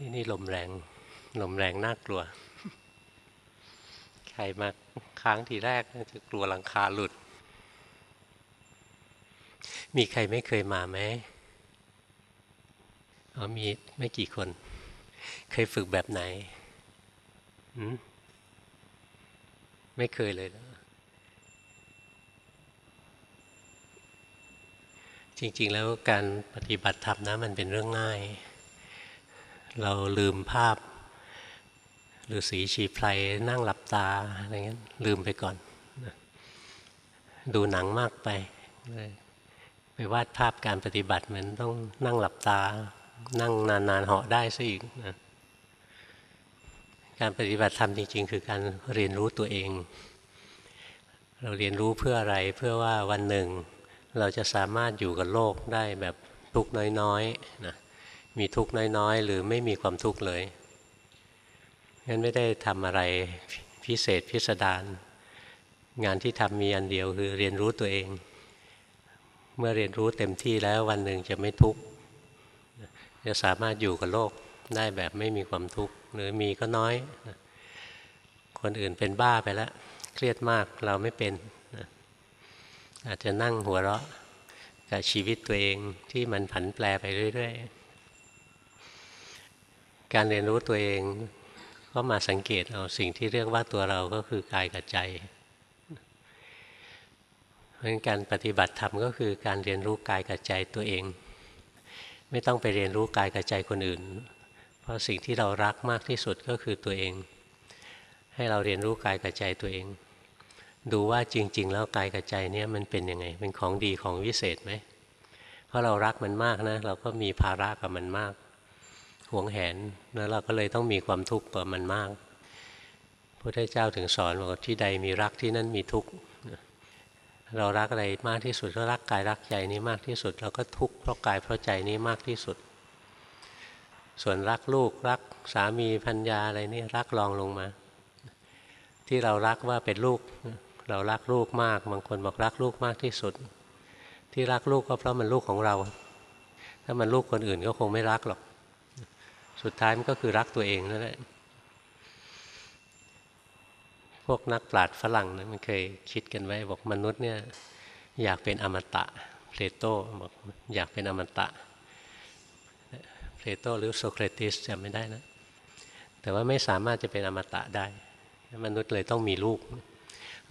ที่นี่ลมแรง ลมแรงน่ากลัว ใครมาค้างทีแรกจะกลัวหลังคาหลุด มีใครไม่เคยมาไหมอ๋อมีไม่กี่คน เคยฝึกแบบไหน ไม่เคยเลยจริงๆ แล้วการปฏิบัติธรรมนะมันเป็นเรื่องง่าย เราลืมภาพหรือสีชีไพรนั่งหลับตาอะไรเงี้ยลืมไปก่อน ดูหนังมากไป ไปวาดภาพการปฏิบัติเหมือนต้องนั่งหลับตา นั่งนานๆเหาะได้ซะอีกนะการปฏิบัติธรรมจริงๆ คือการเรียนรู้ตัวเอง เราเรียนรู้เพื่ออะไรเพื่อว่าวันหนึ่ง เราจะสามารถอยู่กับโลกได้แบบทุกน้อยๆนะ มีทุกข์น้อยๆ หรือไม่มีความทุกข์เลยงั้นไม่ได้ทำอะไรพิเศษพิสดารงานที่ทำมีอันเดียวคือเรียนรู้ตัวเอง เมื่อเรียนรู้เต็มที่แล้ววันหนึ่งจะไม่ทุกข์จะสามารถอยู่กับโลกได้แบบไม่มีความทุกข์หรือมีก็น้อย คนอื่นเป็นบ้าไปแล้ว เครียดมากเราไม่เป็น อาจจะนั่งหัวเราะกับชีวิตตัวเองที่มันผันแปรไปเรื่อย ๆ การเรียนรู้ตัวเองก็มาสังเกตเอาสิ่งที่เรียกว่าตัวเราก็คือกายกับใจเพราะงั้นการปฏิบัติธรรมก็คือการเรียนรู้กายกับใจตัวเอง ไม่ต้องไปเรียนรู้กายกับใจคนอื่น เพราะสิ่งที่เรารักมากที่สุดก็คือตัวเอง ให้เราเรียนรู้กายกับใจตัวเอง ดูว่าจริง ๆ แล้วกายกับใจเนี่ยมันเป็นยังไง เป็นของดีของวิเศษไหมเพราะเรารักมันมากนะ เราก็มีภาระกับมันมาก หวงแหนแล้วเราก็เลยต้องมีความทุกข์กับมันมากพระพุทธเจ้าถึงสอนบอกที่ใดมีรักที่นั่นมีทุกข์เรารักอะไรมากที่สุดก็รักกายรักใจนี้มากที่สุด เราก็ทุกข์เพราะกายเพราะใจนี้มากที่สุด ส่วนรักลูกรักสามีพัญญาอะไรนี่รักรองลงมา ที่เรารักว่าเป็นลูก เรารักลูกมากบางคนบอกรักลูกมากที่สุด ที่รักลูกก็เพราะมันลูกของเรา ถ้ามันลูกคนอื่นก็คงไม่รักหรอก สุดท้ายมันก็คือรักตัวเองนั่นแหละพวกนักปราชญ์ฝรั่งนะมันเคยคิดกันไว้ บอกมนุษย์เนี่ยอยากเป็นอมตะเพลโตบอกอยากเป็นอมตะเพลโตหรือโซเครติสจำไม่ได้นะ แต่ว่าไม่สามารถจะเป็นอมตะได้ มนุษย์เลยต้องมีลูก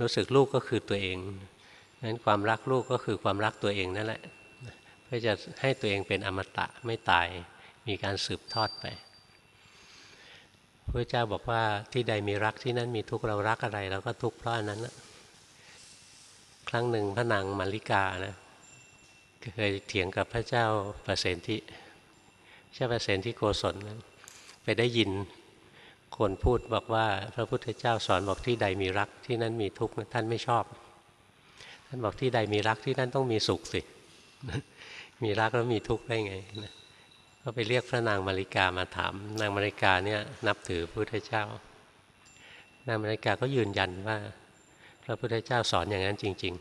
รู้สึกลูกก็คือตัวเองนั้นความรักลูกก็คือความรักตัวเองนั่นแหละเพื่อจะให้ตัวเองเป็นอมตะไม่ตาย มีการสืบทอดไปพระเจ้าบอกว่าที่ใดมีรักที่นั่นมีทุกเรารักอะไรเราก็ทุกเพราะอันนั้นนะครั้งหนึ่งพระนางมาริกานะเคยเถียงกับพระเจ้าประเสนที่เจ้าประเสนที่โกศลไปได้ยินคนพูดบอกว่าพระพุทธเจ้าสอนบอกที่ใดมีรักที่นั่นมีทุกข์ท่านไม่ชอบ ท่านบอกที่ใดมีรักที่นั่นต้องมีสุขสิมีรักแล้วมีทุกข์ได้ไง ก็ไปเรียกพระนางมาริกามาถาม นางมาริกาเนี่ยนับถือพระพุทธเจ้า นางมาริกาก็ยืนยันว่า พระพุทธเจ้าสอนอย่างนั้นจริง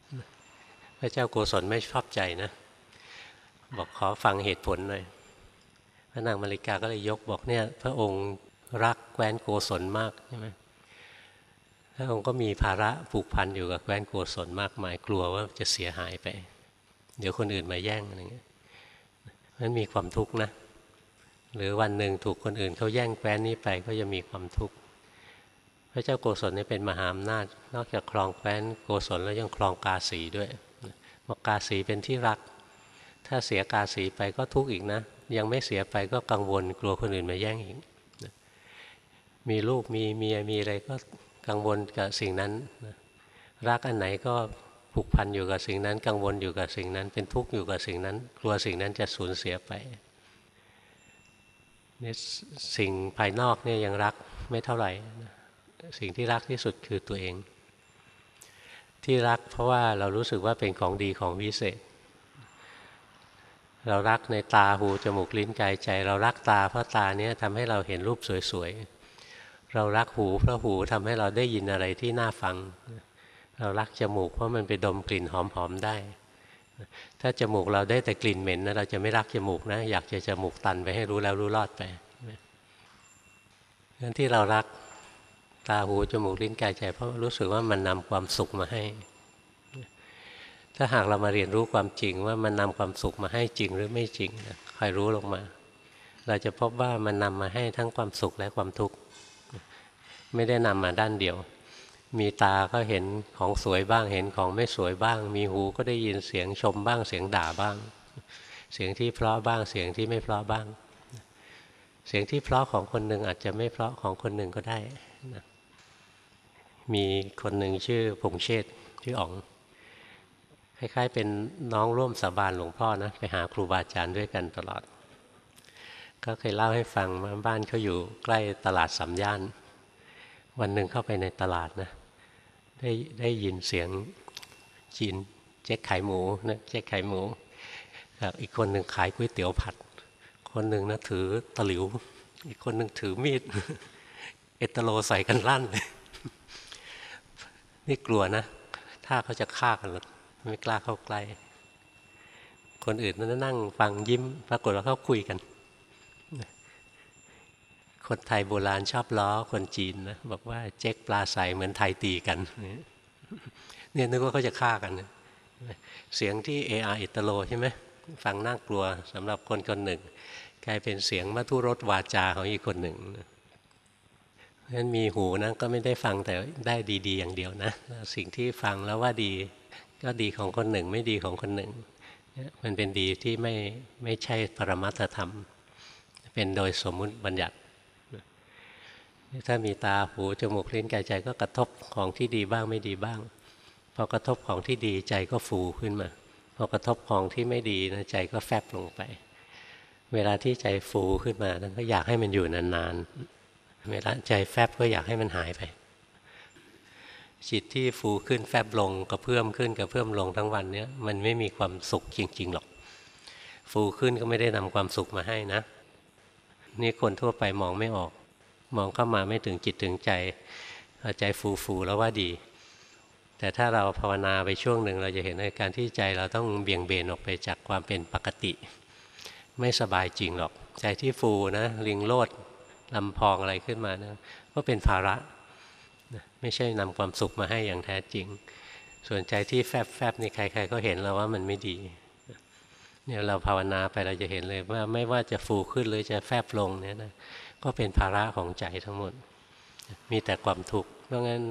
ๆ พระเจ้าโกศลไม่ชอบใจนะ บอกขอฟังเหตุผลหน่อยพระนางมาริกาก็เลยยกบอกเนี่ยพระองค์รักแคว้นโกศลมากใช่ไหมพระองค์ก็มีภาระผูกพันอยู่กับแคว้นโกศลมากมายกลัวว่าจะเสียหายไป เดี๋ยวคนอื่นมาแย่งอะไรเงี้ย นั้นมีความทุกข์นะ หรือวันหนึ่งถูกคนอื่นเขาแย่งแคว้นนี้ไปก็จะมีความทุกข์ พระเจ้าโกศลนี่เป็นมหาอำนาจ นอกจากครองแคว้นโกศลแล้วยังครองกาสีด้วยบอกกาสีเป็นที่รัก ถ้าเสียกาสีไปก็ทุกข์อีกนะ ยังไม่เสียไปก็กังวลกลัวคนอื่นมาแย่งอีก มีลูกมีเมียมีอะไรก็กังวลกับสิ่งนั้น รักอันไหนก็ ผูกพันอยู่กับสิ่งนั้น กังวลอยู่กับสิ่งนั้น เป็นทุกข์อยู่กับสิ่งนั้น กลัวสิ่งนั้นจะสูญเสียไปนี่สิ่งภายนอกเนี่ยยังรักไม่เท่าไหร่ สิ่งที่รักที่สุดคือตัวเอง ที่รักเพราะว่าเรารู้สึกว่าเป็นของดีของวิเศษ เรารักในตาหูจมูกลิ้นกายใจ เรารักตาเพราะตาเนี้ยทำให้เราเห็นรูปสวยๆ เรารักหูเพราะหูทำให้เราได้ยินอะไรที่น่าฟัง เรารักจมูกเพราะมันไปดมกลิ่นหอมๆได้ ถ้าจมูกเราได้แต่กลิ่นเหม็นนะเราจะไม่รักจมูกนะ อยากจะจมูกตันไปให้รู้แล้วรู้รอดไปงั้นที่เรารักตาหูจมูกลิ้นกายใจ เพราะรู้สึกว่ามันนำความสุขมาให้ ถ้าหากเรามาเรียนรู้ความจริงว่ามันนำความสุขมาให้จริงหรือไม่จริงคอยรู้ลงมา เราจะพบว่ามันนำมาให้ทั้งความสุขและความทุกข์ไม่ได้นำมาด้านเดียว มีตาก็เห็นของสวยบ้างเห็นของไม่สวยบ้าง มีหูก็ได้ยินเสียงชมบ้างเสียงด่าบ้าง เสียงที่เพราะบ้างเสียงที่ไม่เพราะบ้าง เสียงที่เพราะของคนหนึ่งอาจจะไม่เพราะของคนหนึ่งก็ได้นะมีคนหนึ่งชื่อพงเชษชื่ออ๋องคล้ายๆ เป็นน้องร่วมสาบานหลวงพ่อนะไปหาครูบาอาจารย์ด้วยกันตลอด ก็เคยเล่าให้ฟังว่าบ้านเขาอยู่ใกล้ตลาดสามย่าน วันหนึ่งเข้าไปในตลาดนะ ได้ได้ยินเสียงจีนเจ๊กไข่หมูนะเจ๊กไข่หมูอีกคนหนึ่งขายก๋วยเตี๋ยวผัด คนหนึ่งนะถือตะหลิว อีกคนหนึ่งถือมีด เอตโลใส่กันลั่นเลยนี่กลัวนะ ถ้าเขาจะฆ่ากันไม่กล้าเข้าใกล้ คนอื่นนั่นนั่งฟังยิ้ม ปรากฏว่าเขาคุยกัน คนไทยโบราณชอบล้อคนจีนนะบอกว่าเจ๊กปลาใสเหมือนไทยตีกัน เนี่ยนึกว่าเขาจะฆ่ากันเสียงที่เออาอิตโลใช่ไหมฟังน่ากลัวสำหรับคนคนหนึ่ง กลายเป็นเสียงมัทุรสวาจาของอีกคนหนึ่งเพราะฉะนั้นมีหูนะก็ไม่ได้ฟังแต่ได้ดีๆ อย่างเดียวนะ สิ่งที่ฟังแล้วว่าดีก็ดีของคนหนึ่งไม่ดีของคนหนึ่ง มันเป็นดีที่ไม่ไม่ใช่ปรมัตธรรม เป็นโดยสมมุติบัญญัติ ถ้ามีตาหูจมูกลิ้นกายใจก็กระทบของที่ดีบ้างไม่ดีบ้าง พอกระทบของที่ดีใจก็ฟูขึ้นมา พอกระทบของที่ไม่ดีนะใจก็แฟบลงไป เวลาที่ใจฟูขึ้นมานั้นก็อยากให้มันอยู่นานๆ เวลาใจแฟบก็อยากให้มันหายไป จิตที่ฟูขึ้นแฟบลงกระเพื่อมขึ้นกระเพื่อมลงทั้งวันเนี้ยมันไม่มีความสุขจริงๆหรอก ฟูขึ้นก็ไม่ได้นำความสุขมาให้นะ นี่คนทั่วไปมองไม่ออก มองเข้ามาไม่ถึงจิตถึงใจใจฟูฟูแล้วว่าดี แต่ถ้าเราภาวนาไปช่วงหนึ่งเราจะเห็นในการที่ใจเราต้องเบี่ยงเบนออกไปจากความเป็นปกติ ไม่สบายจริงหรอก ใจที่ฟูนะลิงโลดลำพองอะไรขึ้นมานะก็เป็นภาระไม่ใช่นำความสุขมาให้อย่างแท้จริง ส่วนใจที่แฟบแฟบนี่ใครๆก็เห็นแล้วว่ามันไม่ดีเนี่ยเราภาวนาไปเราจะเห็นเลยว่าไม่ว่าจะฟูขึ้นหรือจะแฟบลงเนี่ยนะ ก็เป็นภาระของใจทั้งหมด มีแต่ความทุกข์เพราะงั้น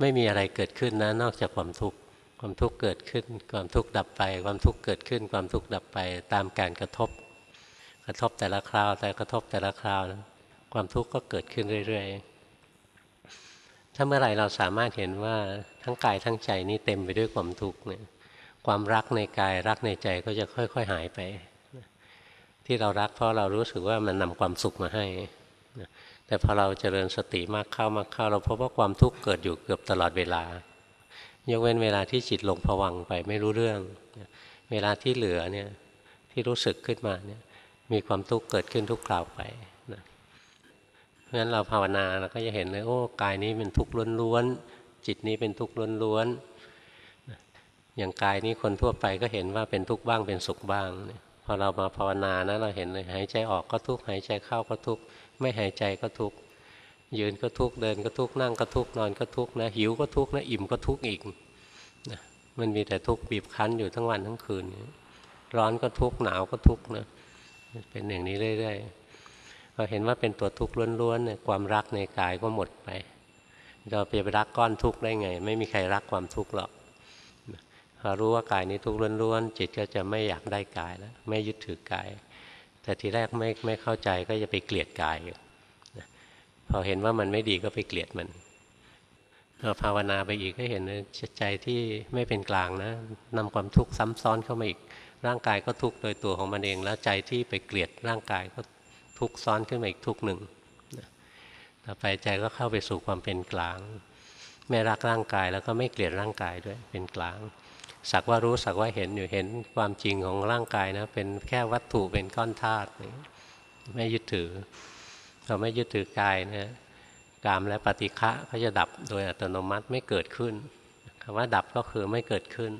ไม่มีอะไรเกิดขึ้นนะนอกจากความทุกข์ความทุกข์เกิดขึ้น ความทุกข์ดับไป ความทุกข์เกิดขึ้น ความทุกข์ดับไปตามการกระทบ กระทบแต่ละคราว แต่กระทบแต่ละคราวนะความทุกข์ก็เกิดขึ้นเรื่อยๆถ้าเมื่อไหร่เราสามารถเห็นว่าทั้งกายทั้งใจนี้เต็มไปด้วยความทุกข์เนี่ยความรักในกายรักในใจก็จะค่อย ๆ หายไป ที่เรารักเพราะเรารู้สึกว่ามันนำความสุขมาให้ แต่พอเราเจริญสติมากเข้ามากเข้า เราพบว่าความทุกข์เกิดอยู่เกือบตลอดเวลายกเว้นเวลาที่จิตลงผวังไปไม่รู้เรื่อง เวลาที่เหลือเนี่ยที่รู้สึกขึ้นมาเนี่ยมีความทุกข์เกิดขึ้นทุกคราวไปเพราะฉะนั้นเราภาวนาเราก็จะเห็นเลยโอ้กายนี้เป็นทุกข์ล้วนๆจิตนี้เป็นทุกข์ล้วนๆอย่างกายนี้คนทั่วไปก็เห็นว่าเป็นทุกข์บ้างเป็นสุขบ้าง พอเรามาภาวนานะเราเห็นเลยหายใจออกก็ทุกข์หายใจเข้าก็ทุกข์ ไม่หายใจก็ทุกข์ยืนก็ทุกข์เดินก็ทุกข์นั่งก็ทุกข์นอนก็ทุกข์นะหิวก็ทุกข์นะอิ่มก็ทุกข์อีกนะมันมีแต่ทุกข์บีบคั้นอยู่ทั้งวันทั้งคืน ร้อนก็ทุกข์หนาวก็ทุกข์นะเป็นอย่างนี้เรื่อยๆพอเห็นว่าเป็นตัวทุกข์ล้วนๆเนี่ยความรักในกายก็หมดไป เราไปรักก้อนทุกข์ได้ไง ไม่มีใครรักความทุกข์หรอกพอรู้ว่ากายนี้ทุกข์ล้วนๆจิตก็จะไม่อยากได้กายแล้วไม่ยึดถือกาย แต่ทีแรกไม่ไม่เข้าใจก็จะไปเกลียดกายพอเห็นว่ามันไม่ดีก็ไปเกลียดมันพอภาวนาไปอีกก็เห็นใจที่ไม่เป็นกลางนะนำความทุกข์ซ้ำซ้อนเข้ามาอีก ร่างกายก็ทุกข์โดยตัวของมันเอง แล้วใจที่ไปเกลียดร่างกายก็ทุกข์ซ้อนขึ้นมาอีกทุกหนึ่งต่อไปใจก็เข้าไปสู่ความเป็นกลาง ไม่รักร่างกายแล้วก็ไม่เกลียดร่างกายด้วยเป็นกลาง สักว่ารู้สักว่าเห็นอยู่เห็นความจริงของร่างกายนะ เป็นแค่วัตถุเป็นก้อนธาตุไม่ยึดถือเราไม่ยึดถือกายนะกามและปฏิฆะเขาจะดับโดยอัตโนมัติไม่เกิดขึ้นคำว่าดับก็คือไม่เกิดขึ้น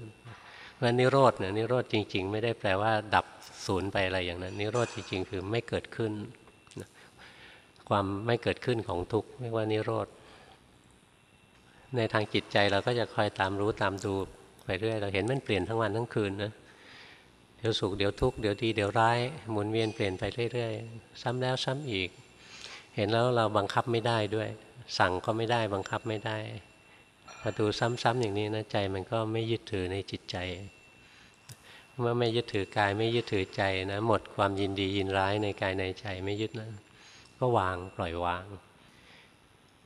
เพราะนิโรธเนี่ยนิโรธจริง ๆ ไม่ได้แปลว่า ดับศูนย์ไปอะไรอย่างนั้น นิโรธจริง ๆ คือไม่เกิดขึ้น ความไม่เกิดขึ้นของทุกข์เรียกว่านิโรธในทางจิตใจเราก็จะคอยตามรู้ตามดู ไปเรื่อยเราเห็นมันเปลี่ยนทั้งวันทั้งคืนนะเดี๋ยวสุขเดี๋ยวทุกข์เดี๋ยวดีเดี๋ยวร้ายหมุนเวียนเปลี่ยนไปเรื่อยๆ ซ้ำแล้วซ้ำอีก เห็นแล้วเราบังคับไม่ได้ด้วย สั่งก็ไม่ได้บังคับไม่ได้พอดูซ้ำๆอย่างนี้นะใจมันก็ไม่ยึดถือในจิตใจ เมื่อไม่ยึดถือกายไม่ยึดถือใจนะหมดความยินดียินร้ายในกายในใจไม่ยึดนะก็วางปล่อยวาง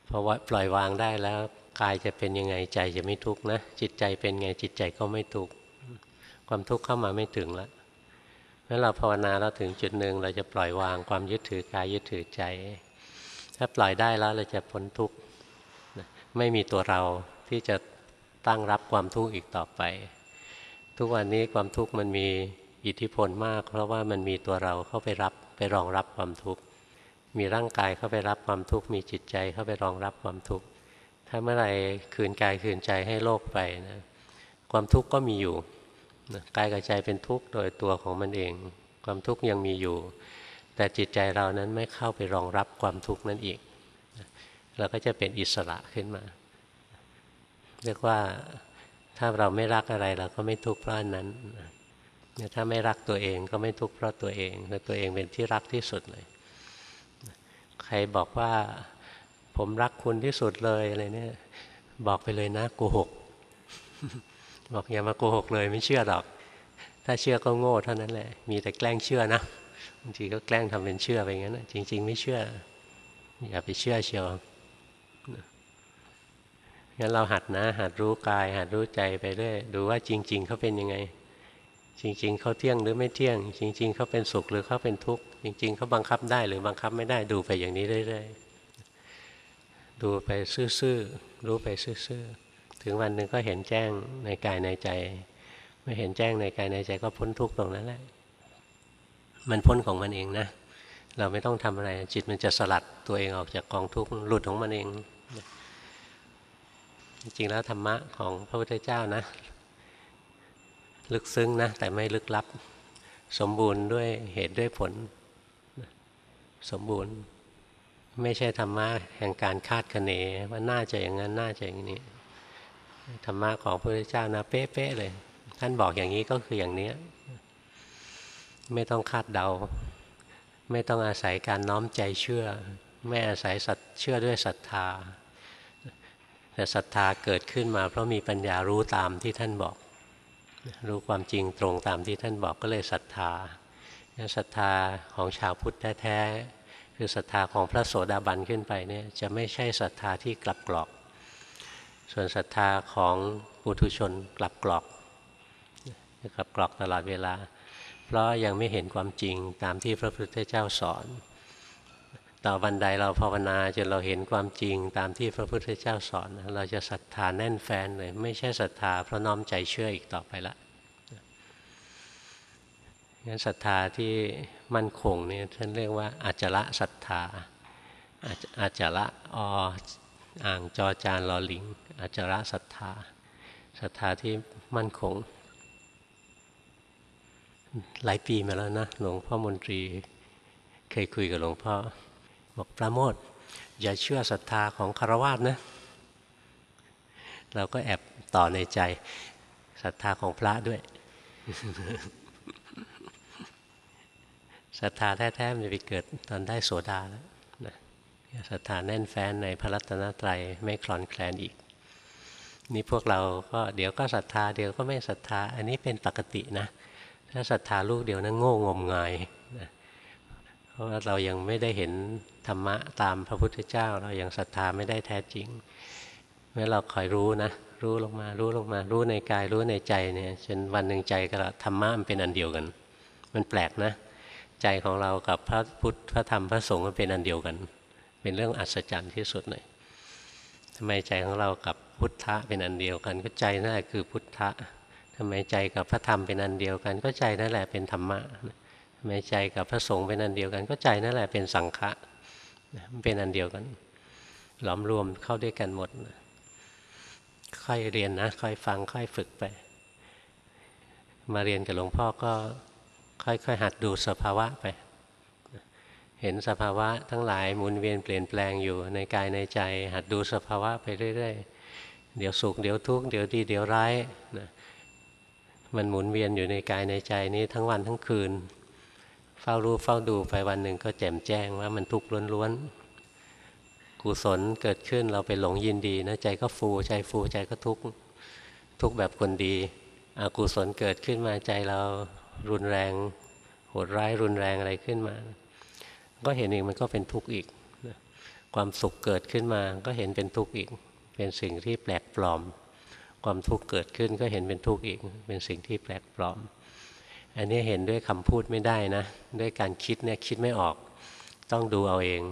พอว่าปล่อยวางได้แล้ว กายจะเป็นยังไงใจจะไม่ทุกข์นะ จิตใจเป็นไงจิตใจก็ไม่ทุกข์ความทุกข์เข้ามาไม่ถึงแล้วเมื่อเราภาวนาเราถึงจุดหนึ่งเราจะปล่อยวางความยึดถือกายยึดถือใจ ถ้าปล่อยได้แล้วเราจะพ้นทุกข์ไม่มีตัวเราที่จะตั้งรับความทุกข์อีกต่อไป ทุกวันนี้ความทุกข์มันมีอิทธิพลมาก เพราะว่ามันมีตัวเราเข้าไปรับไปรองรับความทุกข์มีร่างกายเข้าไปรับความทุกข์มีจิตใจเข้าไปรองรับความทุกข์ ถ้าเมื่อไรคืนกายคืนใจให้โลกไปนะความทุกข์ก็มีอยู่กายกับใจเป็นทุกข์โดยตัวของมันเอง ความทุกข์ยังมีอยู่ แต่จิตใจเรานั้นไม่เข้าไปรองรับความทุกข์นั้นอีกเราก็จะเป็นอิสระขึ้นมา เรียกว่าถ้าเราไม่รักอะไรเราก็ไม่ทุกข์เพราะนั้นถ้าไม่รักตัวเองก็ไม่ทุกข์เพราะตัวเองแต่ตัวเองเป็นที่รักที่สุดเลย ใครบอกว่า ผมรักคุณที่สุดเลยอะไรเนี่ยบอกไปเลยนะโกหก บอกอย่ามาโกหกเลยไม่เชื่อหรอก ถ้าเชื่อก็โง่เท่านั้นแหละ มีแต่แกล้งเชื่อนะบางทีก็แกล้งทำเป็นเชื่อไปงั้นจริง ๆ ไม่เชื่อ อย่าไปเชื่อเชียวงั้นเราหัดนะ หัดรู้กาย หัดรู้ใจไปเรื่อยดูว่าจริง ๆเขาเป็นยังไง จริง ๆเขาเที่ยงหรือไม่เที่ยง จริง ๆเขาเป็นสุขหรือเขาเป็นทุกข์จริง ๆเขาบังคับได้หรือบังคับไม่ได้ดูไปอย่างนี้เรื่อยๆ ดูไปซื่อๆรู้ไปซื่อๆถึงวันหนึ่งก็เห็นแจ้งในกายในใจไม่เห็นแจ้งในกายในใจก็พ้นทุกข์ตรงนั้นแหละ มันพ้นของมันเองนะ เราไม่ต้องทำอะไร จิตมันจะสลัดตัวเองออกจากกองทุกข์หลุดของมันเอง จริงๆแล้วธรรมะของพระพุทธเจ้านะ ลึกซึ้งนะ แต่ไม่ลึกลับ สมบูรณ์ด้วยเหตุด้วยผล สมบูรณ์ ไม่ใช่ธรรมะแห่งการคาดคะเนว่าน่าจะอย่างนั้นน่าจะอย่างนี้ธรรมะของพระพุทธเจ้านะเป๊ะๆเลย ท่านบอกอย่างนี้ก็คืออย่างนี้ไม่ต้องคาดเดา ไม่ต้องอาศัยการน้อมใจเชื่อ ไม่อาศัยสัตเชื่อด้วยศรัทธา แต่ศรัทธาเกิดขึ้นมา เพราะมีปัญญารู้ตามที่ท่านบอก รู้ความจริงตรงตามที่ท่านบอกก็เลยศรัทธาศรัทธาของชาวพุทธแท้ คือศรัทธาของพระโสดาบันขึ้นไปเนี่ยจะไม่ใช่ศรัทธาที่กลับกรอก ส่วนศรัทธาของปุถุชนกลับกรอกกลับกรอกตลอดเวลา เพราะยังไม่เห็นความจริงตามที่พระพุทธเจ้าสอน ต่อวันใดเราภาวนาจนเราเห็นความจริงตามที่พระพุทธเจ้าสอน เราจะศรัทธาแน่นแฟนเลยไม่ใช่ศรัทธาเพราะน้อมใจเชื่ออีกต่อไปละ งั้นศรัทธาที่มั่นคงนี่ท่านเรียกว่าอาจละศรัทธาอาจละออ่างจอจานลอลิงอาจละศรัทธาศรัทธาที่มั่นคง หลายปีมาแล้วนะหลวงพ่อมนตรี เคยคุยกับหลวงพ่อ บอกประโมทอย่าเชื่อศรัทธาของคารวาสนะ เราก็แอบต่อในใจศรัทธาของพระด้วย ศรัทธาแท้ๆมันจะไปเกิดตอนได้โสดาแล้วนะศรัทธาแน่นแฟ้นในพระรัตนตรัยไม่คลอนแคลนอีก นี่พวกเราก็เดี๋ยวก็ศรัทธาเดี๋ยวก็ไม่ศรัทธา อันนี้เป็นปกตินะ ถ้าศรัทธาลูกเดียวนะั้นโง่งมงายนะราะว่าเรายังไม่ได้เห็นธรรมะตามพระพุทธเจ้า เรายังศรัทธาไม่ได้แท้จริงเมื่อเราคอยรู้นะรู้ลงมารู้ลงมารู้ในกายรู้ในใจเนี่ยจนวันหนึ่งใจกับธรรมะมันเป็นอันเดียวกัน มันแปลกนะ ใจของเรากับพระพุทธพระธรรมพระสงฆ์เป็นอันเดียวกัน เป็นเรื่องอัศจรรย์ที่สุดเลยทำไมใจของเรากับพุทธะเป็นอันเดียวกัน ก็ใจนั่นแหละคือพุทธะทำไมใจกับพระธรรมเป็นอันเดียวกัน ก็ใจนั่นแหละเป็นธรรมะทำไมใจกับพระสงฆ์เป็นอันเดียวกัน ก็ใจนั่นแหละเป็นสังฆะมันเป็นอันเดียวกัน หลอมรวมเข้าด้วยกันหมด ค่อยเรียนนะ ค่อยฟังค่อยฝึกไป มาเรียนกับหลวงพ่อก็ ค่อยๆหัดดูสภาวะไป เห็นสภาวะทั้งหลายหมุนเวียนเปลี่ยนแปลงอยู่ในกายในใจ หัดดูสภาวะไปเรื่อยๆ เดี๋ยวสุขเดี๋ยวทุกข์เดี๋ยวดีเดี๋ยวร้ายนะมันหมุนเวียนอยู่ในกายในใจนี้ทั้งวันทั้งคืน เฝ้ารู้เฝ้าดูไปวันหนึ่งก็แจ่มแจ้งว่ามันทุกข์ล้วนๆ กุศลเกิดขึ้นเราไปหลงยินดีนะใจก็ฟูใจฟูใจก็ทุกข์ทุกข์แบบคนดีอกุศลเกิดขึ้นมาใจเรา รุนแรงโหดร้ายรุนแรงอะไรขึ้นมา ก็เห็นอีกมันก็เป็นทุกข์อีก ความสุขเกิดขึ้นมาก็เห็นเป็นทุกข์อีก เป็นสิ่งที่แปลกปลอม ความทุกข์เกิดขึ้นก็เห็นเป็นทุกข์อีก เป็นสิ่งที่แปลกปลอม อันนี้เห็นด้วยคำพูดไม่ได้นะ ด้วยการคิดเนี่ยคิดไม่ออก ต้องดูเอาเอง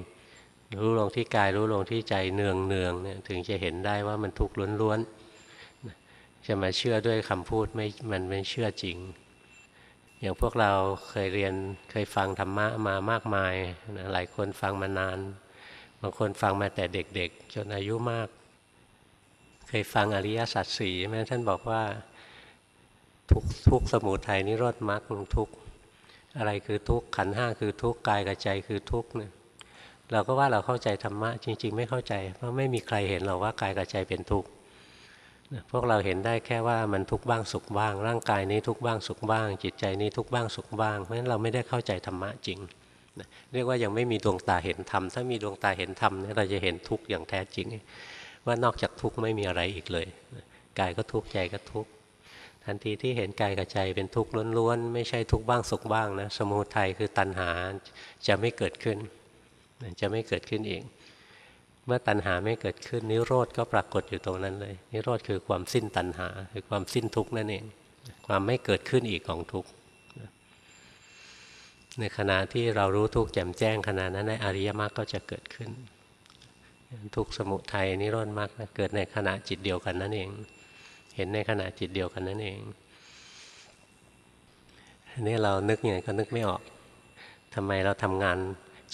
รู้ลงที่กายรู้ลงที่ใจเนืองเนืองเนี่ยถึงจะเห็นได้ว่ามันทุกข์ล้วนๆจะมาเชื่อด้วยคำพูดไม่มันไม่เชื่อจริง อย่างพวกเราเคยเรียนเคยฟังธรรมะมามากมายนะหลายคนฟังมานาน บางคนฟังมาแต่เด็กๆ จนอายุมาก เคยฟังอริยสัจสี่แม่ท่านบอกว่าทุกทุกสมุทัยนิโรธมรรคทุกอะไรคือทุกขันห้าคือทุกกายกับใจคือทุกเนี่ยเราก็ว่าเราเข้าใจธรรมะจริง ๆ ไม่เข้าใจ เพราะไม่มีใครเห็นเราว่ากายกับใจเป็นทุกข์ พวกเราเห็นได้แค่ว่ามันทุกข์บ้างสุขบ้าง ร่างกายนี้ทุกข์บ้างสุขบ้าง จิตใจนี้ทุกข์บ้างสุขบ้าง เพราะฉะนั้นเราไม่ได้เข้าใจธรรมะจริงเรียกว่ายังไม่มีดวงตาเห็นธรรม ถ้ามีดวงตาเห็นธรรมเนี่ยเราจะเห็นทุกข์อย่างแท้จริง ว่านอกจากทุกข์ไม่มีอะไรอีกเลย กายก็ทุกข์ใจก็ทุกข์ทันทีที่เห็นกายกับใจเป็นทุกข์ล้วนๆไม่ใช่ทุกข์บ้างสุขบ้างนะสมุทัยคือตัณหาจะไม่เกิดขึ้น จะไม่เกิดขึ้นเอง เมื่อตัณหาไม่เกิดขึ้น นิโรธก็ปรากฏอยู่ตรงนั้นเลย นิโรธคือความสิ้นตัณหา คือความสิ้นทุกข์นั่นเอง ความไม่เกิดขึ้นอีกของทุกข์ในขณะที่เรารู้ทุกข์แจ่มแจ้งขณะนั้นในอริยมรรคก็จะเกิดขึ้น ทุกสมุทัยนิโรธมรรคเกิดในขณะจิตเดียวกันนั่นเอง เห็นในขณะจิตเดียวกันนั่นเองอันนี้เรานึกยังไงก็นึกไม่ออกทำไมเราทำงาน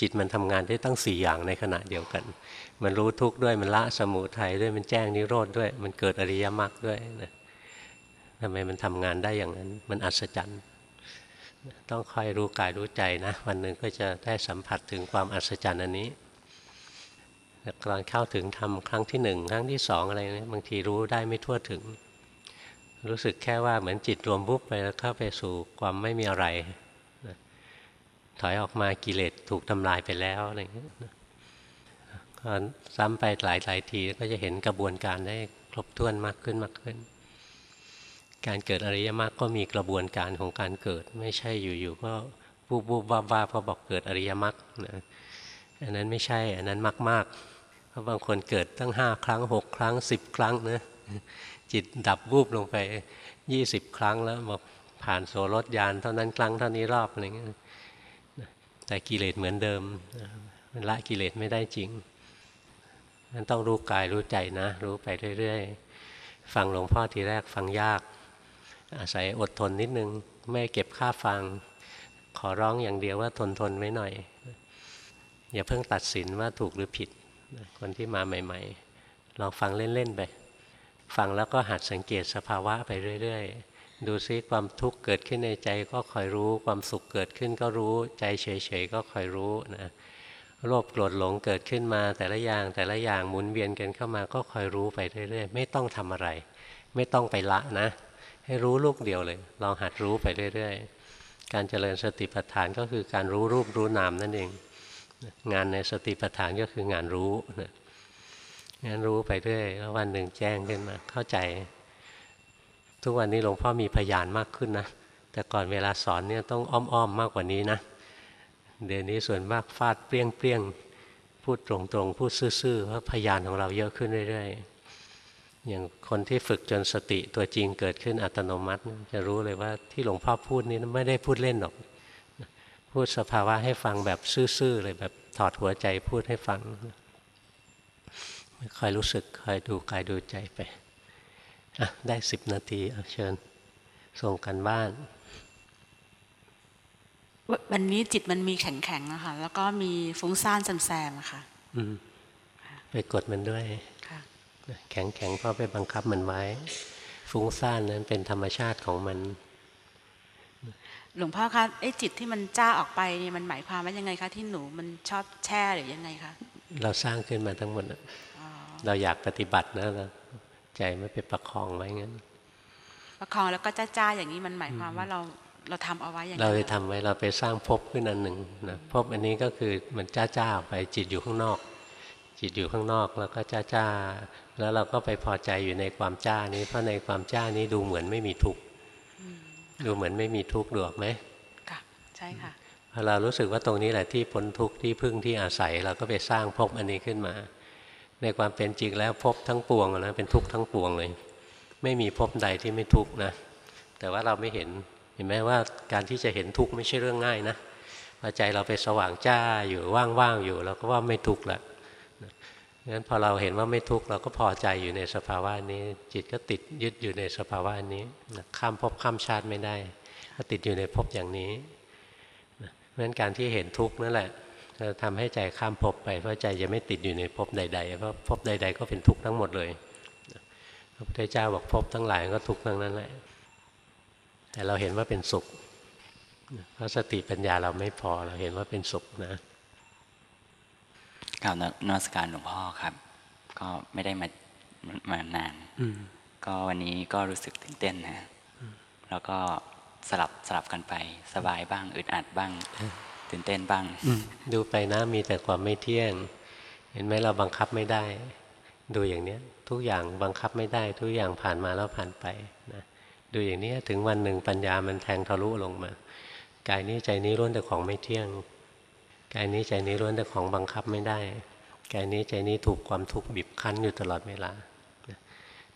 จิตมันทำงานได้ตั้งสี่อย่างในขณะเดียวกัน มันรู้ทุกข์ด้วยมันละสมุทัยด้วยมันแจ้งนิโรธด้วย มันเกิดอริยมรรคด้วยนะทำไมมันทำงานได้อย่างนั้น มันอัศจรรย์ต้องคอยรู้กายรู้ใจนะวันหนึ่งก็จะได้สัมผัสถึงความอัศจรรย์อันนี้ตอนเข้าถึงทำครั้งที่หนึ่งครั้งที่สองอะไรเนี่ยบางทีรู้ได้ไม่ทั่วถึง รู้สึกแค่ว่าเหมือนจิตรวมบุ๊บไปแล้วเข้าไปสู่ความไม่มีอะไร ถอยออกมากิเลสถูกทำลายไปแล้วอะไรอย่างเงี้ยก็ซ้ำไปหลายหลายทีก็จะเห็นกระบวนการได้ครบถ้วนมากขึ้นมากขึ้น การเกิดอริยมรรคก็มีกระบวนการของการเกิด ไม่ใช่อยู่ๆก็บูบบูบวาบวาพอบอกเกิดอริยมรรคนะอันนั้นไม่ใช่อันนั้นมากๆเพราะบางคนเกิดตั้งห้าครั้งหกครั้งสิบครั้งนะจิตดับวูบลงไปยี่สิบครั้งแล้วบอกผ่านโสรถยานเท่านั้นครั้งเท่านี้รอบอะไรเงี้ย แต่กิเลสเหมือนเดิม มันละกิเลสไม่ได้จริงมันต้องรู้กายรู้ใจนะ รู้ไปเรื่อยๆ ฟังหลวงพ่อทีแรกฟังยาก อาศัยอดทนนิดนึง ไม่เก็บค่าฟัง ขอร้องอย่างเดียวว่าทนทนไว้หน่อย อย่าเพิ่งตัดสินว่าถูกหรือผิด คนที่มาใหม่ ๆ ลองฟังเล่น ๆ ไป ฟังแล้วก็หัดสังเกตสภาวะไปเรื่อย ๆ ดูซิความทุกข์เกิดขึ้นในใจก็คอยรู้ ความสุขเกิดขึ้นก็รู้ ใจเฉยๆก็คอยรู้นะโลภโกรธหลงเกิดขึ้นมาแต่ละอย่างแต่ละอย่างหมุนเวียนกันเข้ามาก็คอยรู้ไปเรื่อยๆ ไม่ต้องทำอะไร ไม่ต้องไปละนะ ให้รู้ลูกเดียวเลย ลองหัดรู้ไปเรื่อยๆ การเจริญสติปัฏฐานก็คือการรู้รูปรู้นามนั่นเอง งานในสติปัฏฐานก็คืองานรู้นะงานรู้ไปเรื่อยแล้ววันหนึ่งแจ้งขึ้นมาเข้าใจ ทุกวันนี้หลวงพ่อมีพยานมากขึ้นนะ แต่ก่อนเวลาสอนเนี่ยต้องอ้อมๆมากกว่านี้นะ เดี๋ยวนี้ส่วนมากฟาดเปรี้ยงเปรี้ยงพูดตรงๆ พูดซื่อๆเพราะพยานของเราเยอะขึ้นเรื่อยๆ อย่างคนที่ฝึกจนสติตัวจริงเกิดขึ้นอัตโนมัติ จะรู้เลยว่าที่หลวงพ่อพูดนี้ไม่ได้พูดเล่นหรอก พูดสภาวะให้ฟังแบบซื่อๆเลยแบบถอดหัวใจพูดให้ฟังคอยรู้สึกคอยดูกายดูใจไป ได้สิบนาทีเชิญ ส่งกันบ้าน วันนี้จิตมันมีแข็งแข็งนะคะแล้วก็มีฟุ้งซ่านแซมๆอะค่ะไปกดมันด้วยแข็งแข็งเพราะไปบังคับมันไว้ ฟุ้งซ่านนั้นเป็นธรรมชาติของมัน หลวงพ่อคะไอ้จิตที่มันจ้าออกไปเนี่ยมันหมายความว่ายังไงคะที่หนูมันชอบแช่หรือยังไงคะเราสร้างขึ้นมาทั้งหมดน่ะเราอยากปฏิบัตินะเรา ใจไม่ไปประคองไว้งั้น ประคองแล้วก็จ้าจ้าๆอย่างนี้มันหมายความว่าเราเราทำเอาไว้อย่างเรานั้นไปหรอทำไว้เราไปสร้างภพขึ้นอันหนึ่งนะภพอันนี้ก็คือมันจ้าจ้าๆออกไปจิตอยู่ข้างนอก จิตอยู่ข้างนอกแล้วก็จ้าจ้าๆแล้วเราก็ไปพอใจอยู่ในความจ้านี้เพราะในความจ้านี้ดูเหมือนไม่มีทุกข์ดูเหมือนไม่มีทุกข์ดูออกไหมค่ะใช่ค่ะพอเรารู้สึกว่าตรงนี้แหละที่พ้นทุกข์ที่พึ่งที่อาศัย เราก็ไปสร้างภพอันนี้ขึ้นมา ในความเป็นจริงแล้วภพทั้งปวงนะเป็นทุกข์ทั้งปวงเลย ไม่มีภพใดที่ไม่ทุกข์นะ แต่ว่าเราไม่เห็นเห็นไหมว่าการที่จะเห็นทุกข์ไม่ใช่เรื่องง่ายนะพอใจเราไปสว่างจ้าอยู่ว่างๆอยู่เราก็ว่าไม่ทุกข์ละงั้นพอเราเห็นว่าไม่ทุกข์เราก็พอใจอยู่ในสภาวะนี้ จิตก็ติดยึดอยู่ในสภาวะนี้ข้ามภพข้ามชาติไม่ได้ก็ติดอยู่ในภพอย่างนี้เพราะฉะนั้นการที่เห็นทุกข์นั่นแหละ จะทำให้ใจข้ามภพไปเพราะใจจะไม่ติดอยู่ในภพใด ๆ เพราะภพใด ๆ ก็เป็นทุกข์ทั้งหมดเลยพระพุทธเจ้าบอกภพทั้งหลายก็ทุกข์ทั้งนั้นแหละแต่เราเห็นว่าเป็นสุขเพราะสติปัญญาเราไม่พอเราเห็นว่าเป็นสุขนะกล่าวนนมัสการหลวงพ่อครับ ก็ไม่ได้มามานานอืมก็วันนี้ก็รู้สึกตื่นเต้นนะ แล้วก็สลับสลับกันไป สบายบ้างอึดอัดบ้าง ตื่นเต้นบ้างดูไปนะมีแต่ความไม่เที่ยง เห็นไหมเราบังคับไม่ได้ ดูอย่างเนี้ย ทุกอย่างบังคับไม่ได้ ทุกอย่างผ่านมาแล้วผ่านไปนะดูอย่างเนี้ยถึงวันหนึ่งปัญญามันแทงทะลุลงมากายนี้ใจนี้ล้วนแต่ของไม่เที่ยงกายนี้ใจนี้ล้วนแต่ของบังคับไม่ได้กายนี้ใจนี้ถูกความทุกข์บีบคั้นอยู่ตลอดเวลานะ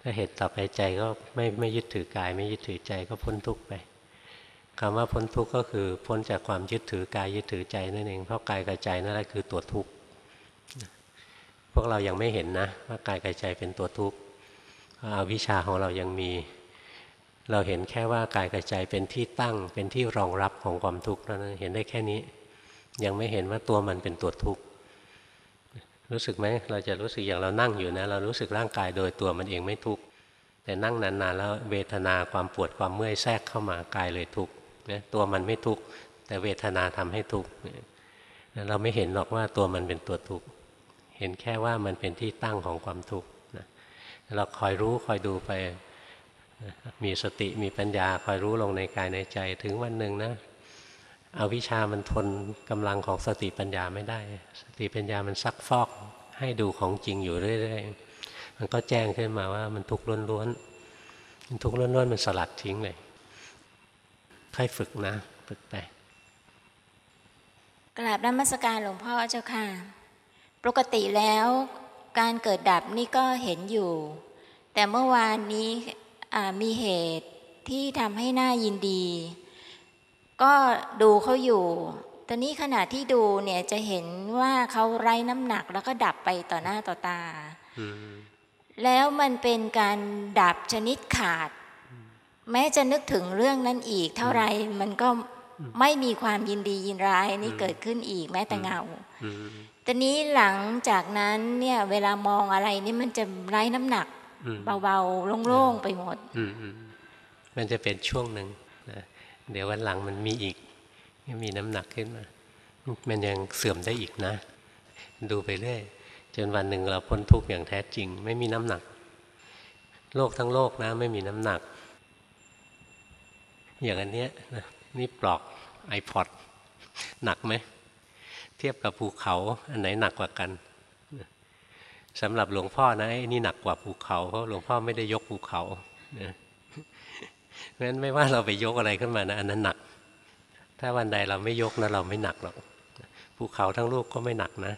ถ้าเหตุต่อไปใจก็ไม่ไม่ยึดถือกาย ไม่ยึดถือใจก็พ้นทุกข์ไป คำว่าพ้นทุกข์ก็คือพ้นจากความยึดถือกายยึดถือใจนั่นเองเพราะกายกับใจนั่นแหละคือตัวทุกข์พวกเรายังไม่เห็นนะว่ากายกับใจเป็นตัวทุกข์เพราะอาวิชชาของเรายังมี เราเห็นแค่ว่ากายกับใจเป็นที่ตั้งเป็นที่รองรับของความทุกข์เท่านั้นเห็นได้แค่นี้ ยังไม่เห็นว่าตัวมันเป็นตัวทุกข์รู้สึกไหมเราจะรู้สึกอย่างเรานั่งอยู่นะ เรารู้สึกร่างกายโดยตัวมันเองไม่ทุกข์แต่นั่งนานๆแล้วเวทนาความปวดความเมื่อยแทรกเข้ามากายเลยทุกข์ นะตัวมันไม่ทุกข์แต่เวทนาทำให้ทุกข์เราไม่เห็นหรอกว่าตัวมันเป็นตัวทุกข์เห็นแค่ว่ามันเป็นที่ตั้งของความทุกข์นะเราคอยรู้คอยดูไปมีสติมีปัญญาคอยรู้ลงในกายในใจถึงวันหนึ่งนะอวิชามันทนกำลังของสติปัญญาไม่ได้ สติปัญญามันซักฟอกให้ดูของจริงอยู่เรื่อยๆมันก็แจ้งขึ้นมาว่ามันทุกข์ล้วนๆมันทุกข์ล้วนๆมันสลัดทิ้งเลย ค่อยฝึกนะ ฝึกไปกราบนมัสการหลวงพ่อเจ้าค่ะ ปกติแล้วการเกิดดับนี่ก็เห็นอยู่ แต่เมื่อวานนี้อ่ามีเหตุที่ทำให้หน่ายินดี ก็ดูเขาอยู่ ตอนนี้ขณะที่ดูเนี่ยจะเห็นว่าเขาไร้น้ำหนักแล้วก็ดับไปต่อหน้าต่อตา แล้วมันเป็นการดับชนิดขาด แม้จะนึกถึงเรื่องนั้นอีก เท่าไรมันก็ไม่มีความยินดียินร้ายนี่เกิดขึ้นอีกแม้แต่เงาอืมตอนนี้หลังจากนั้นเนี่ยเวลามองอะไรนี่มันจะไร้น้ำหนักอืมเบาๆโล่งๆไปหมดอืมอืมมันจะเป็นช่วงหนึ่งนะเดี๋ยววันหลังมันมีอีกมีน้ำหนักขึ้นมา มันยังเสื่อมได้อีกนะ ดูไปเรื่อยจนวันหนึ่งเราพ้นทุกข์อย่างแท้จริง ไม่มีน้ำหนัก โลกทั้งโลกนะ ไม่มีน้ำหนัก อย่างอันเนี้ยนี่ปลอก iPod หนักไหม เทียบกับภูเขาอันไหนหนักกว่ากันสำหรับหลวงพ่อนะไอ้นี่หนักกว่าภูเขาเพราะหลวงพ่อไม่ได้ยกภูเขานะเพราะฉะนั้นไม่ว่าเราไปยกอะไรขึ้นมานะอันนั้นหนัก ถ้าวันใดเราไม่ยกนะเราไม่หนักหรอกภูเขาทั้งลูกก็ไม่หนักนะ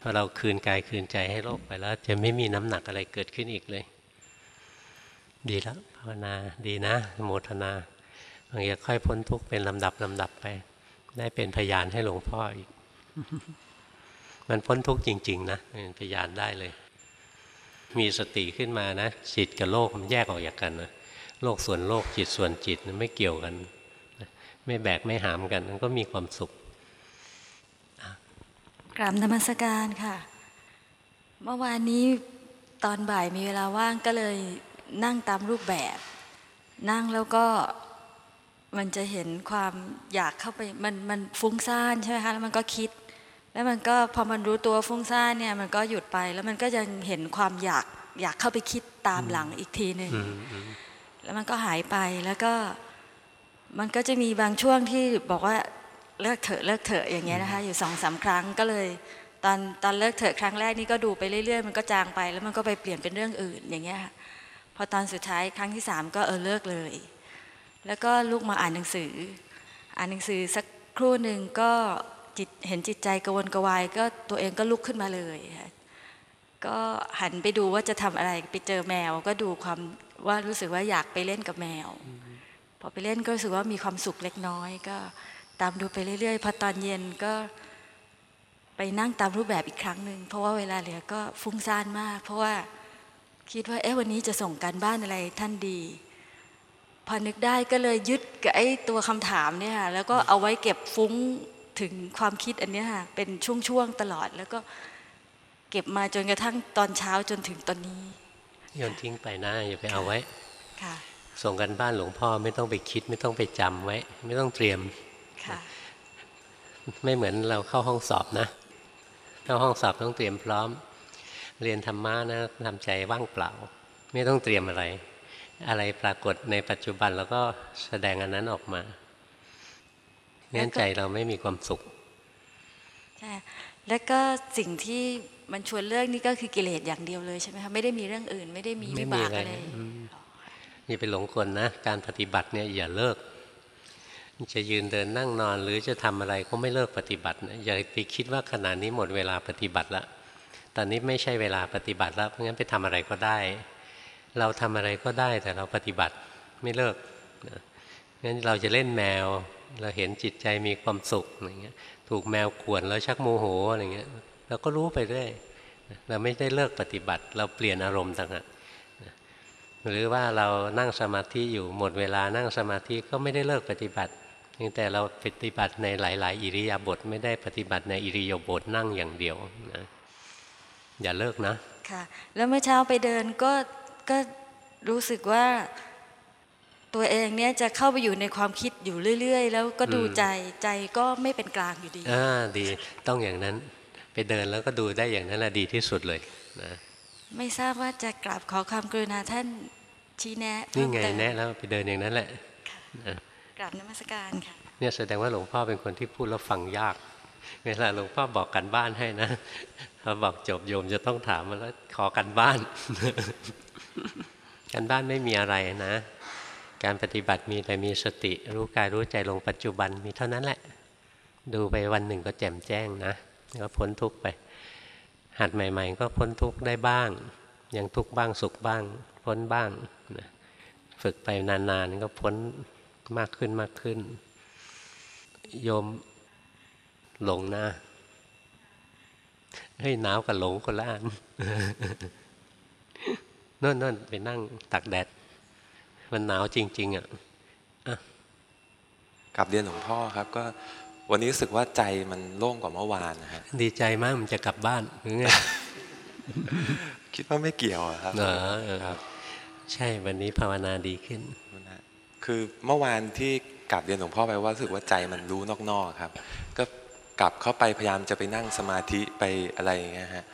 พอเราคืนกายคืนใจให้โลกไปแล้ว จะไม่มีน้ำหนักอะไรเกิดขึ้นอีกเลย ดีแล้วภาวนาดีนะโมทนาบางอย่างค่อยพ้นทุกข์เป็นลำดับลำดับไป ได้เป็นพยานให้หลวงพ่ออีก มันพ้นทุกข์จริง ๆ นะเป็นพยานได้เลย มีสติขึ้นมานะจิตกับโลกมันแยกออกจากกันนะโลกส่วนโลกจิตส่วนจิตมันไม่เกี่ยวกัน ไม่แบกไม่หามกัน มันก็มีความสุขกราบนมัสการค่ะ เมื่อวานนี้ตอนบ่ายมีเวลาว่างก็เลย นั่งตามรูปแบบ นั่งแล้วก็มันจะเห็นความอยากเข้าไปมันมันฟุ้งซ่านใช่ไหมคะแล้วมันก็คิด แล้วมันก็พอมันรู้ตัวฟุ้งซ่านเนี่ยมันก็หยุดไปแล้วมันก็ยังเห็นความอยากอยากเข้าไปคิดตามหลังอีกทีหนึ่งอืมอืมแล้วมันก็หายไปแล้วก็มันก็จะมีบางช่วงที่บอกว่าเลิกเถอะเลิกเถอะอย่างเงี้ยนะคะอยู่สองสามครั้งก็เลย ตอนตอนเลิกเถอะครั้งแรกนี่ก็ดูไปเรื่อยๆ มันก็จางไป แล้วมันก็ไปเปลี่ยนเป็นเรื่องอื่นอย่างเงี้ยค่ะ พอตอนสุดท้ายครั้งที่สามก็เออเลิกเลย แล้วก็ลูกมาอ่านหนังสือ อ่านหนังสือสักครู่หนึ่งก็จิตเห็นจิตใจกระวนกระวายก็ตัวเองก็ลุกขึ้นมาเลยค่ะก็หันไปดูว่าจะทำอะไรไปเจอแมว ก็ดูความว่ารู้สึกว่าอยากไปเล่นกับแมว พอไปเล่นก็รู้สึกว่ามีความสุขเล็กน้อย ก็ตามดูไปเรื่อยๆพอตอนเย็นก็ไปนั่งตามรูปแบบอีกครั้งหนึ่งเพราะว่าเวลาเหลือก็ฟุ้งซ่านมาก เพราะว่า คิดว่าเอ๊ะวันนี้จะส่งการบ้านอะไรท่านดี พอนึกได้ก็เลยยึดกับไอ้ตัวคำถามเนี่ยค่ะแล้วก็เอาไว้เก็บฟุ้งถึงความคิดอันเนี้ยค่ะเป็นช่วงๆตลอด แล้วก็เก็บมาจนกระทั่งตอนเช้าจนถึงตอนนี้โยนทิ้งไปนะอย่าไปเอาไว้ค่ะส่งกันบ้านหลวงพ่อไม่ต้องไปคิด ไม่ต้องไปจำไว้ ไม่ต้องเตรียมค่ะไม่เหมือนเราเข้าห้องสอบนะเข้าห้องสอบต้องเตรียมพร้อม เรียนธรรมะนะทำใจว่างเปล่า ไม่ต้องเตรียมอะไร อะไรปรากฏในปัจจุบันแล้วก็แสดงอันนั้นออกมางั้นใจเราไม่มีความสุขใช่แล้วก็สิ่งที่มันชวนเลิกนี่ก็คือกิเลสอย่างเดียวเลยใช่ไหมคะไม่ได้มีเรื่องอื่น ไม่ได้มีไม่วิมีบากอะไรอะไรอืมอย่าไปหลงกลนะ การปฏิบัติเนี่ยอย่าเลิก จะยืนเดินนั่งนอนหรือจะทำอะไรก็ไม่เลิกปฏิบัตินะอย่าไปคิดว่าขณะนี้หมดเวลาปฏิบัติละ ตอนนี้ไม่ใช่เวลาปฏิบัติแล้วเพราะงั้นไปทำอะไรก็ได้ เราทำอะไรก็ได้แต่เราปฏิบัติไม่เลิกนะงั้นเราจะเล่นแมว เราเห็นจิตใจมีความสุขอย่างเงี้ยถูกแมวข่วนแล้วชักโมโหอะไรเงี้ยเราก็รู้ไปเรื่อยเราไม่ได้เลิกปฏิบัติ เราเปลี่ยนอารมณ์ต่างหากหรือว่าเรานั่งสมาธิอยู่หมดเวลานั่งสมาธิก็ไม่ได้เลิกปฏิบัติเพียงแต่เราปฏิบัติในหลาย ๆ อิริยาบถไม่ได้ปฏิบัติในอิริยาบถนั่งอย่างเดียวนะ อย่าเลิกนะค่ะ แล้วเมื่อเช้าไปเดินก็ก็รู้สึกว่าตัวเองเนี่ยจะเข้าไปอยู่ในความคิดอยู่เรื่อย ๆ แล้วก็ดูอืมใจใจก็ไม่เป็นกลางอยู่ดีอ่าดีต้องอย่างนั้นไปเดินแล้วก็ดูได้อย่างนั้นแหละดีที่สุดเลยนะไม่ทราบว่าจะกราบขอความกรุณาท่านชี้แนะนี่ไงเพิ่มเติมแนะแล้วไปเดินอย่างนั้นแหละนะกราบนมัสการค่ะเนี่ยแสดงว่าหลวงพ่อเป็นคนที่พูดแล้วฟังยาก เวลาหลวงพ่อบอกกันบ้านให้นะพอบอกจบโยมจะต้องถามมาแล้วขอกันบ้าน กันบ้านไม่มีอะไรนะ การปฏิบัติมีแต่มีสติ รู้กายรู้ใจลงปัจจุบันมีเท่านั้นแหละ ดูไปวันหนึ่งก็แจ่มแจ้งนะก็พ้นทุกไป หัดใหม่ ๆ ก็พ้นทุกได้บ้าง ยังทุกบ้างสุขบ้าง พ้นบ้างนะฝึกไปนานๆก็พ้นมากขึ้นมากขึ้น โยม หลงนะเฮ้ยหนาวกับหลงคนละอันนั่นนั่นไปนั่งตักแดด มันหนาวจริง ๆ อะกลับเรียนหลวงพ่อครับ ก็วันนี้รู้สึกว่าใจมันโล่งกว่าเมื่อวานนะฮะดีใจมากมันจะกลับบ้านหรือไงคิดว่าไม่เกี่ยวอะครับเหรอเออครับ ใช่วันนี้ภาวนาดีขึ้นนะฮะคือเมื่อวานที่กลับเรียนหลวงพ่อไปว่ารู้สึกว่าใจมันรู้นอกๆครับ ก็ กลับเข้าไปพยายามจะไปนั่งสมาธิไปอะไรอย่างเงี้ยฮะ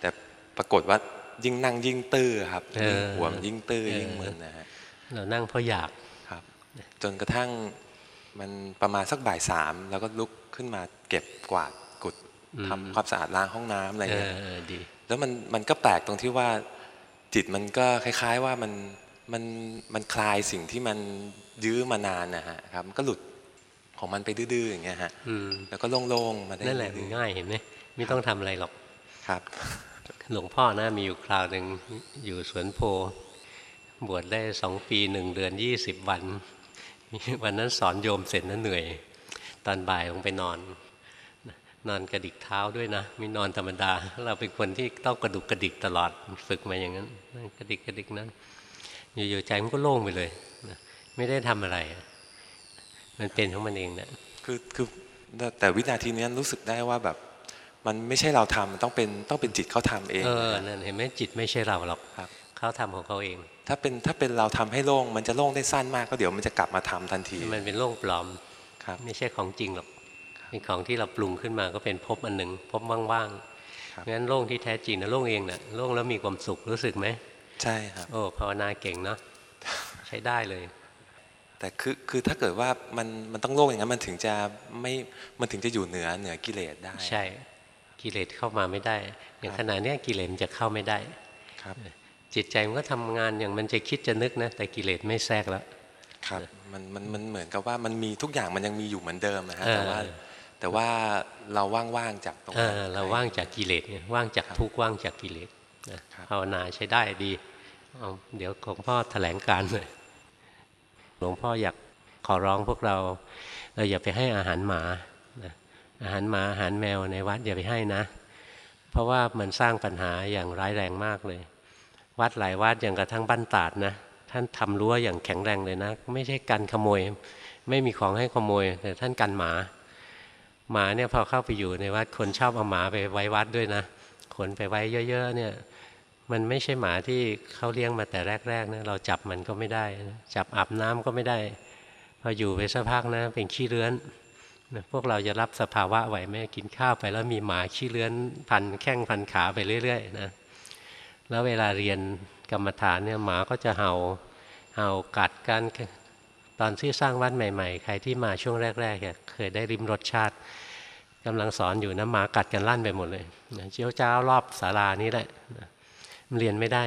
แต่ปรากฏว่ายิ่งนั่งยิ่งตื้อครับเออหัวมันยิ่งตื้อเออยิ่งมึนนะฮะเรานั่งเพราะอยากครับ จนกระทั่งมันประมาณสักบ่ายสามแล้วก็ลุกขึ้นมาเก็บกวาดกุดอืมทำความสะอาดล้างห้องน้ำอะไรเอเงี้อยเออดีแล้วมันมันก็แปลกตรงที่ว่าจิตมันก็คล้าย ๆ ว่ามันมันมันคลายสิ่งที่มันยื้อมานานนะฮะครับมันก็หลุด ของมันไปดื้อๆอย่างเงี้ยฮะอืมแล้วก็โล่งๆมาได้นั่นแหละดื้อๆง่ายเห็นไหมไม่ต้องทำอะไรหรอกครับ หลวงพ่อนะมีอยู่คราวหนึ่งอยู่สวนโพบวชได้สองปีหนึ่งเดือนยี่สิบวัน วันนั้นสอนโยมเสร็จนะเหนื่อย ตอนบ่ายลงไปนอน นอนกระดิกเท้าด้วยนะไม่นอนธรรมดา เราเป็นคนที่ต้องกระดุกกระดิกตลอดฝึกมาอย่างนั้นนั่งกระดิกกระดิกนั้น อยู่ๆใจมันก็โล่งไปเลยนะไม่ได้ทำอะไร มันเป็นของมันเองนะคือคือแต่แต่วินาทีเนี้ยรู้สึกได้ว่าแบบมันไม่ใช่เราทำมันต้องเป็นต้องเป็นจิตเขาทำเองเออนั่นเห็นไหมจิตไม่ใช่เราหรอกครับเขาทำของเขาเอง ถ้าเป็นถ้าเป็นเราทำให้โล่งมันจะโล่งได้สั้นมากก็เดี๋ยวมันจะกลับมาทำทันที มันเป็นโล่งปลอมครับไม่ใช่ของจริงหรอกเป็นของที่เราปรุงขึ้นมาก็เป็นภพอันหนึ่งภพว่างครับๆงั้นโล่งที่แท้จริงนะโล่งเองนะโล่งแล้วมีความสุขรู้สึกไหมใช่ครับโอ้ภาวนาเก่งเนาะใช้ได้เลย แต่คือคือถ้าเกิดว่ามันมันต้องโล่งอย่างนั้นมันถึงจะไม่มันถึงจะอยู่เหนือเหนือกิเลสได้ ใช่กิเลสเข้ามาไม่ได้ อย่างขณะเนี้ยกิเลสมันจะเข้าไม่ได้ครับ จิตใจมันก็ทำงานอย่างมันจะคิดจะนึกนะ แต่กิเลสไม่แทรกแล้วครับมันมันมันเหมือนกับว่ามันมีทุกอย่างมันยังมีอยู่เหมือนเดิมนะฮะเออแต่ว่าแต่ว่าเราว่างๆจากตรงเอนั้นอเราว่างจากกิเลสไงว่างจากทุกข์ว่างจากกิเลสนะครับภาวนาใช้ได้ดีเอาเดี๋ยวหลวงพ่อแถลงการเลย หลวงพ่ออยากขอร้องพวกเรา เราอย่าไปให้อาหารหมาอาหารหมาอาหารแมวในวัดอย่าไปให้นะ เพราะว่ามันสร้างปัญหาอย่างร้ายแรงมากเลย วัดหลายวัดอย่างกระทั่งบ้านตาดนะท่านทำรั้วอย่างแข็งแรงเลยนะ ไม่ใช่กันขโมย ไม่มีของให้ขโมย แต่ท่านกันหมา หมาเนี่ยพอเข้าไปอยู่ในวัดคนชอบเอาหมาไปไว้วัดด้วยนะขนไปไว้เยอะ ๆ เนี่ย มันไม่ใช่หมาที่เขาเลี้ยงมาแต่แรกๆนะเราจับมันก็ไม่ได้นะจับอาบน้ำก็ไม่ได้ พออยู่ไปสักพักนะ เป็นขี้เลื้อนนะพวกเราจะรับสภาวะไหวไหมกินข้าวไปแล้วมีหมาขี้เลื้อนพันแข้งพันขาไปเรื่อยๆนะแล้วเวลาเรียนกรรมฐานเนี่ยหมาก็จะเห่าเห่ากัดกันตอนที่สร้างวัดใหม่ๆ ใครที่มาช่วงแรกๆเคยได้ริมรสชาติกำลังสอนอยู่นะหมากัดกันลั่นไปหมดเลยเจียวจ้าวรอบศาลานี้แหละ เรียนไม่ได้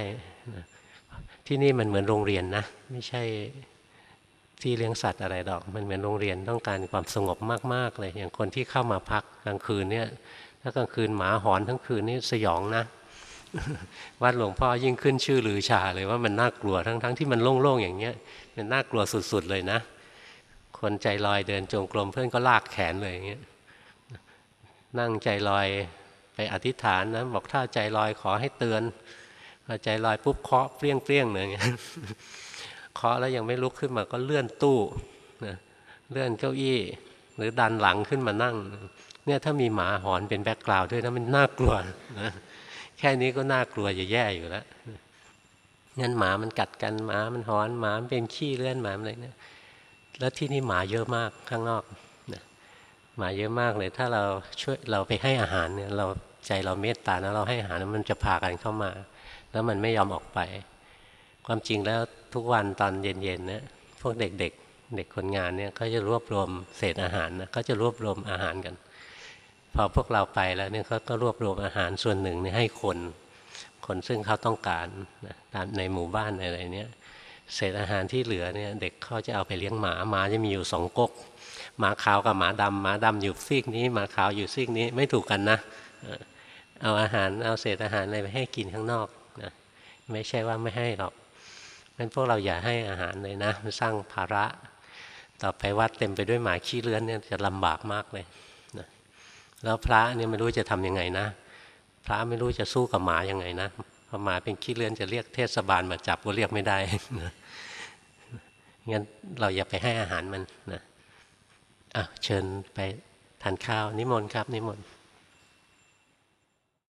ที่นี่มันเหมือนโรงเรียนนะ ไม่ใช่ที่เลี้ยงสัตว์อะไรดอก มันเหมือนโรงเรียนต้องการความสงบมากๆเลย อย่างคนที่เข้ามาพักกลางคืนเนี่ย ถ้ากลางคืนหมาหอนทั้งคืนนี่สยองนะ วัดหลวงพ่อยิ่งขึ้นชื่อลือชาเลยว่ามันน่ากลัวทั้งๆที่มันโล่งๆอย่างเงี้ย มันน่ากลัวสุดๆเลยนะ คนใจลอยเดินจงกรมเพื่อนก็ลากแขนเลยอย่างเงี้ย นั่งใจลอยไปอธิษฐานนะบอกถ้าใจลอยขอให้เตือน พอใจลอยปุ๊บเคาะเปรี้ยงเปรี้ยงๆเลยอย่างเงี้ยเคาะแล้วยังไม่ลุกขึ้นมาก็เลื่อนตู้นะเลื่อนเก้าอี้ หรือดันหลังขึ้นมานั่ง เนี่ยถ้ามีหมาหอนเป็น background ด้วยนะมันน่ากลัวนะแค่นี้ก็น่ากลัวจะแย่อยู่แล้วงั้นหมามันกัดกันหมามันหอนหมามันเป็นขี้เลื่อนหมาอะไรเนี่ยแล้วที่นี่หมาเยอะมากข้างนอกนะหมาเยอะมากเลย ถ้าเราช่วยเราไปให้อาหารเนี่ยเราใจเราเมตตานะเราให้อาหารมันจะพากันเข้ามา แล้วมันไม่ยอมออกไป ความจริงแล้วทุกวันตอนเย็นๆเนี่ยพวกเด็กๆเด็กคนงานเนี่ยเขาจะรวบรวมเศษอาหารนะเขาจะรวบรวมอาหารกัน พอพวกเราไปแล้วเนี่ยเขาก็รวบรวมอาหารส่วนหนึ่งเนี่ยให้คน คนซึ่งเขาต้องการนะตามในหมู่บ้านอะไรเนี่ยเศษอาหารที่เหลือเนี่ยเด็กเขาจะเอาไปเลี้ยงหมาหมาจะมีอยู่สองก๊กหมาขาวกับหมาดำหมาดำอยู่ซีกนี้หมาขาวอยู่ซีกนี้ไม่ถูกกันนะเอาอาหารเอาเศษอาหารอะไรไปให้กินข้างนอก ไม่ใช่ว่าไม่ให้หรอกงั้นพวกเราอย่าให้อาหารเลยนะ มันสร้างภาระ ต่อไปวัดเต็มไปด้วยหมาขี้เลื้อนเนี่ยจะลำบากมากเลยนะแล้วพระเนี่ยไม่รู้จะทำยังไงนะ พระไม่รู้จะสู้กับหมายังไงนะพอหมาเป็นขี้เลื่อนจะเรียกเทศบาลมาจับก็เรียกไม่ได้นะงั้นเราอย่าไปให้อาหารมันนะอะเชิญไปทานข้าวนิมนต์ครับนิมนต์